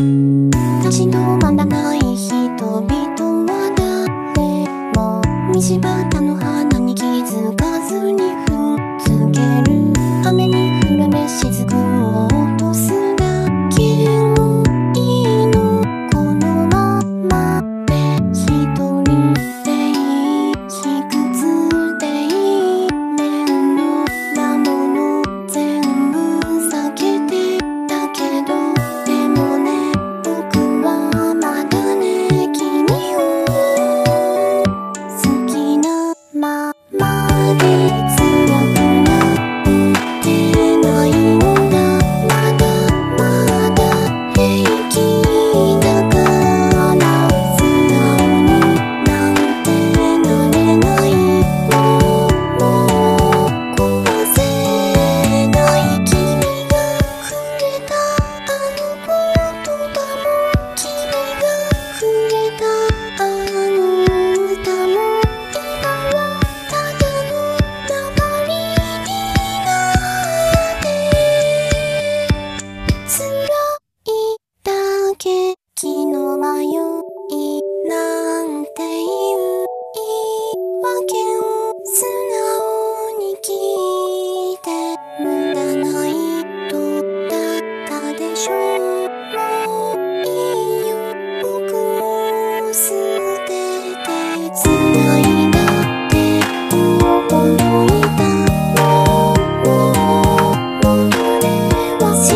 立ち止まらない人々は誰も道端の花に気づかずに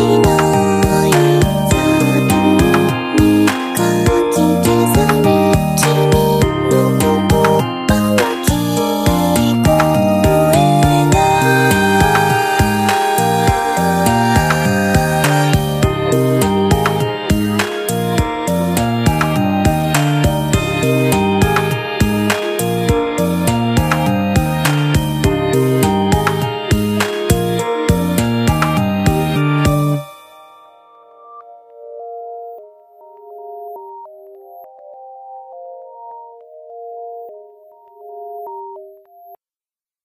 の